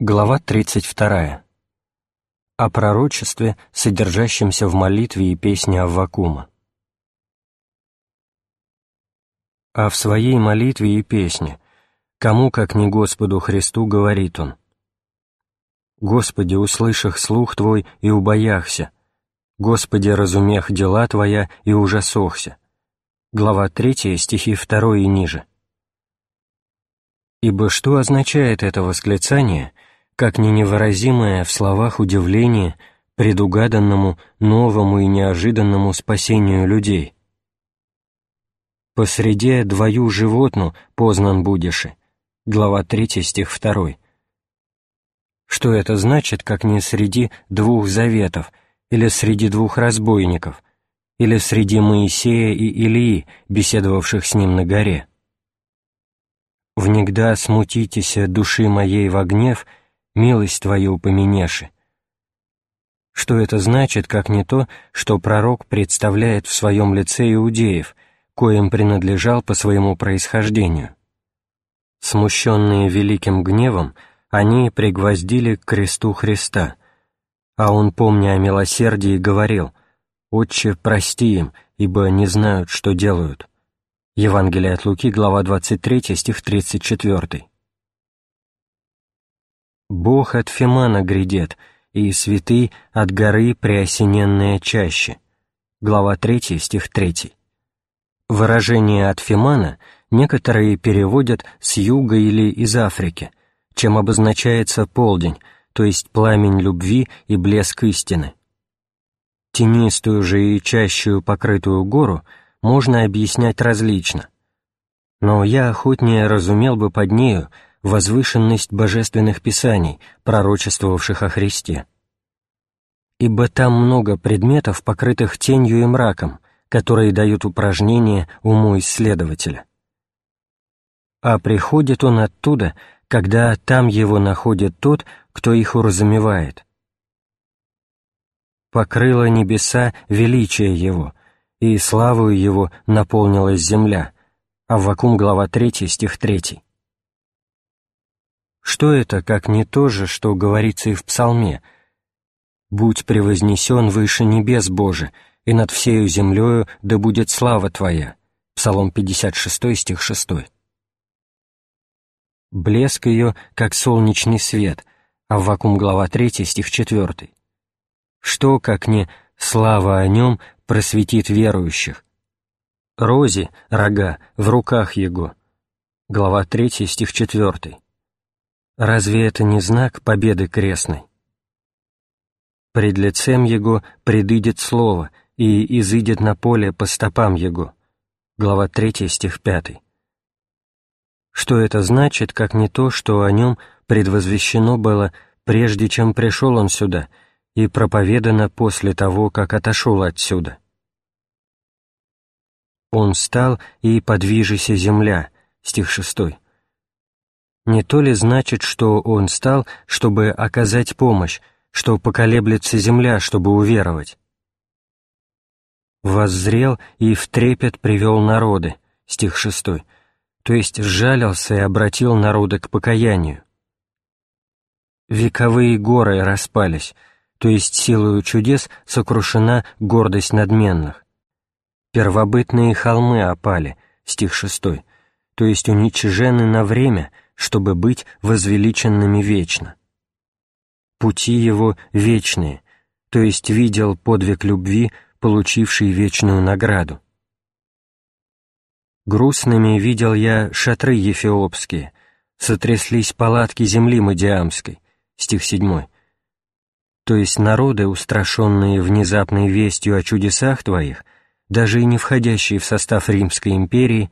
Глава 32. О пророчестве, содержащемся в молитве и песне Аввакума. А в своей молитве и песне, кому, как не Господу Христу, говорит он, «Господи, услышах слух Твой и убояхся, Господи, разумех дела Твоя и ужасохся». Глава 3, стихи 2 и ниже. Ибо что означает это восклицание — как не невыразимое в словах удивление предугаданному, новому и неожиданному спасению людей. «Посреди двою животну познан будеши» глава 3, стих 2. Что это значит, как не среди двух заветов, или среди двух разбойников, или среди Моисея и Илии, беседовавших с ним на горе? «Внегда смутитеся души моей во гнев, милость Твою поменеши. Что это значит, как не то, что пророк представляет в своем лице иудеев, коим принадлежал по своему происхождению? Смущенные великим гневом, они пригвоздили к кресту Христа, а он, помня о милосердии, говорил «Отче, прости им, ибо не знают, что делают». Евангелие от Луки, глава 23, стих 34. Бог от Фимана грядет, и святый от горы преосененная чаще. Глава 3, стих 3. Выражение от Фимана некоторые переводят с юга или из Африки, чем обозначается полдень, то есть пламень любви и блеск истины. Тенистую же и чащую покрытую гору можно объяснять различно. Но я охотнее разумел бы под нею возвышенность божественных писаний, пророчествовавших о Христе. Ибо там много предметов, покрытых тенью и мраком, которые дают упражнение уму исследователя. А приходит он оттуда, когда там его находит тот, кто их уразумевает. Покрыло небеса величие его, и славою его наполнилась земля. Аввакум, глава 3, стих 3. Что это, как не то же, что говорится и в псалме «Будь превознесен выше небес Боже, и над всею землею да будет слава Твоя» Псалом 56, стих 6. Блеск ее, как солнечный свет, Аввакум, глава 3, стих 4. Что, как не слава о нем, просветит верующих? Рози, рога, в руках его. Глава 3, стих 4. Разве это не знак победы крестной? Пред лицем Его предыдет Слово, и изыдет на поле по стопам Его. Глава 3, стих 5. Что это значит, как не то, что о нем предвозвещено было, прежде чем пришел он сюда, и проповедано после того, как отошел отсюда? Он стал, и подвижися земля, стих 6 не то ли значит, что он стал, чтобы оказать помощь, что поколеблется земля, чтобы уверовать? «Воззрел и в трепет привел народы», стих 6, то есть сжалился и обратил народы к покаянию. «Вековые горы распались», то есть силою чудес сокрушена гордость надменных. «Первобытные холмы опали», стих 6, то есть уничижены на время — чтобы быть возвеличенными вечно. Пути его вечные, то есть видел подвиг любви, получивший вечную награду. Грустными видел я шатры ефиопские, сотряслись палатки земли Мадиамской, стих 7. То есть народы, устрашенные внезапной вестью о чудесах Твоих, даже и не входящие в состав Римской империи,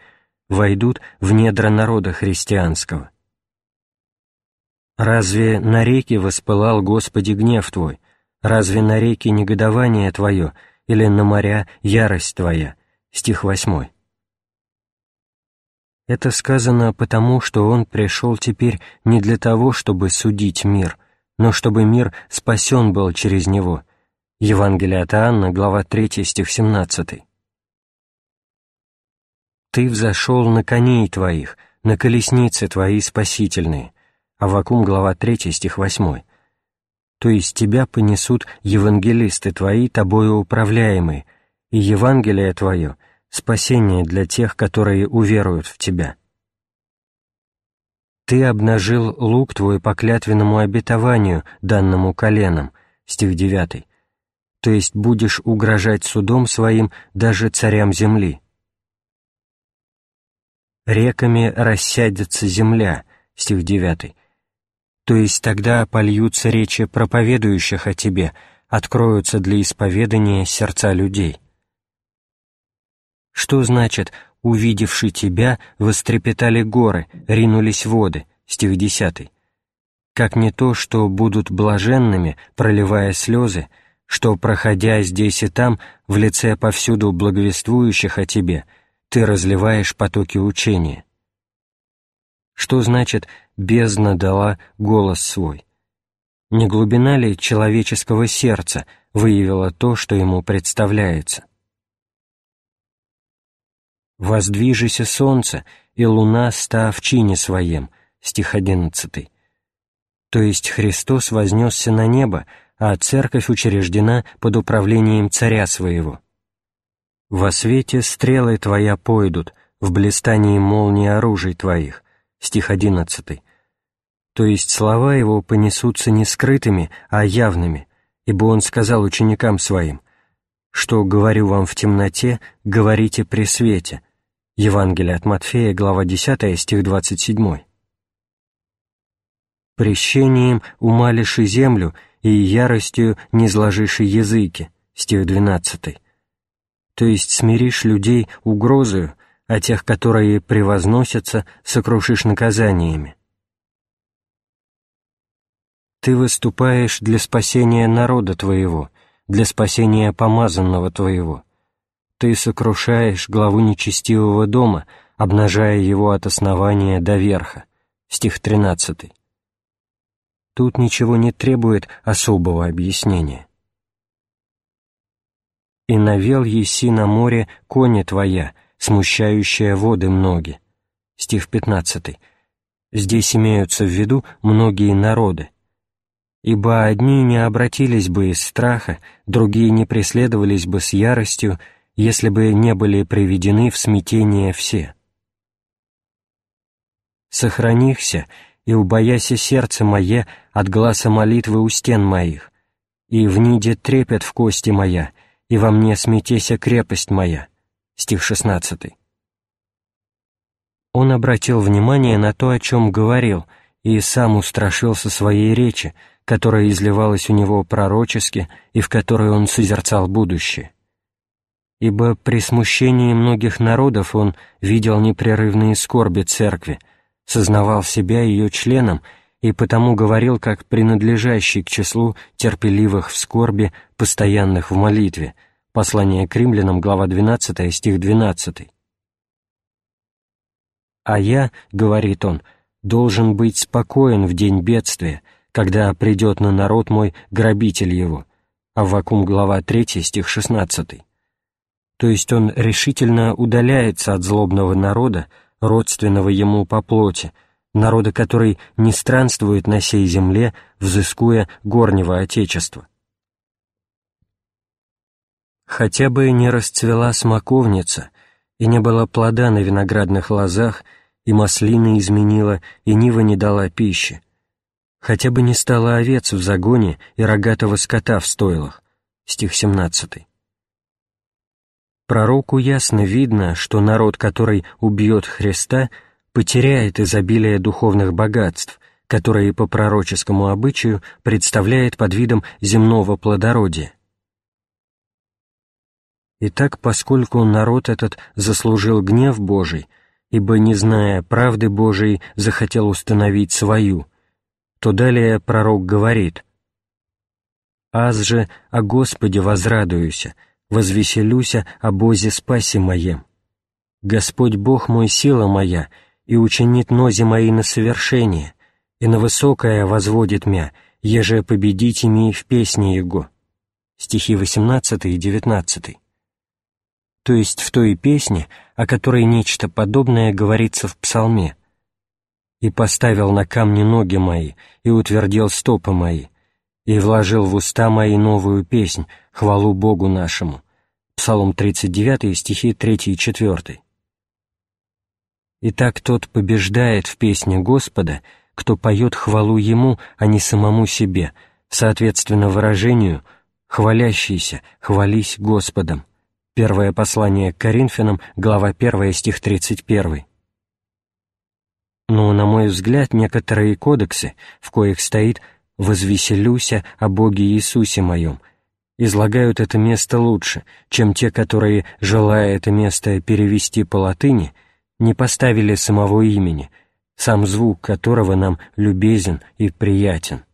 войдут в недра народа христианского. Разве на реке воспылал, Господи, гнев Твой? Разве на реке негодование Твое или на моря ярость Твоя?» Стих 8. Это сказано потому, что Он пришел теперь не для того, чтобы судить мир, но чтобы мир спасен был через Него. Евангелие от Иоанна, глава 3, стих 17. «Ты взошел на коней Твоих, на колесницы Твои спасительные, Аввакум, глава 3, стих 8. То есть тебя понесут евангелисты твои, тобою управляемые, и Евангелие твое — спасение для тех, которые уверуют в тебя. Ты обнажил лук твой по клятвенному обетованию, данному коленам, стих 9, то есть будешь угрожать судом своим даже царям земли. Реками рассядется земля, стих 9, то есть тогда польются речи проповедующих о тебе, откроются для исповедания сердца людей. Что значит «увидевши тебя, вострепетали горы, ринулись воды» стих 10. Как не то, что будут блаженными, проливая слезы, что, проходя здесь и там, в лице повсюду благовествующих о тебе, ты разливаешь потоки учения. Что значит «бездна дала голос свой»? Не глубина ли человеческого сердца выявила то, что ему представляется? «Воздвижися солнце, и луна ста в чине своем», стих 11. То есть Христос вознесся на небо, а церковь учреждена под управлением царя своего. «Во свете стрелы твоя пойдут, в блистании молнии оружий твоих», стих 11, то есть слова его понесутся не скрытыми, а явными, ибо он сказал ученикам своим, что говорю вам в темноте, говорите при свете. Евангелие от Матфея, глава 10, стих 27. «Прещением умалишь и землю, и яростью не зложишь и языки» стих 12. То есть смиришь людей угрозою, а тех, которые превозносятся, сокрушишь наказаниями. Ты выступаешь для спасения народа твоего, для спасения помазанного твоего. Ты сокрушаешь главу нечестивого дома, обнажая его от основания до верха. Стих 13. Тут ничего не требует особого объяснения. «И навел еси на море кони твоя, смущающая воды многие». Стих 15. Здесь имеются в виду многие народы. «Ибо одни не обратились бы из страха, другие не преследовались бы с яростью, если бы не были приведены в смятение все». «Сохранихся, и убояся сердце мое от гласа молитвы у стен моих, и в ниде трепет в кости моя, и во мне смятеся крепость моя». Стих 16. Он обратил внимание на то, о чем говорил, и сам устрашился своей речи, которая изливалась у него пророчески и в которой он созерцал будущее. Ибо при смущении многих народов он видел непрерывные скорби церкви, сознавал себя ее членом и потому говорил как принадлежащий к числу терпеливых в скорби, постоянных в молитве. Послание к римлянам, глава 12, стих 12. «А я, — говорит он, — должен быть спокоен в день бедствия, когда придет на народ мой грабитель его». Аввакум, глава 3, стих 16. То есть он решительно удаляется от злобного народа, родственного ему по плоти, народа, который не странствует на сей земле, взыскуя горнего Отечества. Хотя бы не расцвела смоковница, и не было плода на виноградных лозах, и маслины изменила, и нива не дала пищи, хотя бы не стало овец в загоне и рогатого скота в стойлах. Стих 17. Пророку ясно видно, что народ, который убьет Христа, потеряет изобилие духовных богатств, которые по пророческому обычаю представляет под видом земного плодородия. Итак, поскольку народ этот заслужил гнев Божий, ибо, не зная правды Божией, захотел установить свою, то далее пророк говорит «Аз же о Господе возрадуюся, возвеселюся о Бозе спаси моем. Господь Бог мой сила моя, и учинит нози мои на совершение, и на высокое возводит мя, еже победить ими в песне Его». Стихи 18 и 19. То есть в той песне, о которой нечто подобное говорится в псалме. и поставил на камни ноги мои, и утвердил стопы мои, и вложил в уста мои новую песнь, хвалу Богу нашему». Псалом 39, стихи 3 и 4. Итак, тот побеждает в песне Господа, кто поет хвалу Ему, а не самому себе, соответственно выражению «хвалящийся, хвались Господом». Первое послание к Коринфянам, глава 1, стих 31. Но, на мой взгляд, некоторые кодексы, в коих стоит «возвеселюся о Боге Иисусе моем», излагают это место лучше, чем те, которые, желая это место перевести по латыни, не поставили самого имени, сам звук которого нам любезен и приятен.